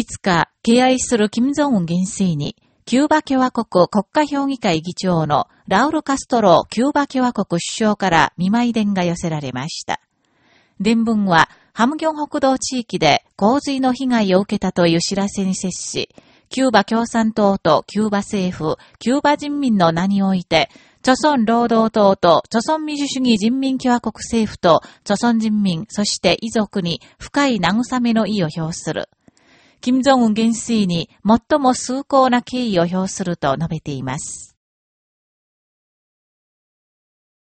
いつか敬愛する金正恩元帥に、キューバ共和国国家評議会議長のラウル・カストロキューバ共和国首相から見舞い電が寄せられました。伝聞は、ハムギョン北道地域で洪水の被害を受けたという知らせに接し、キューバ共産党とキューバ政府、キューバ人民の名において、著村労働党と著村民主主義人民共和国政府と著村人民、そして遺族に深い慰めの意を表する。金正恩元帥に最も崇高な敬意を表すると述べています。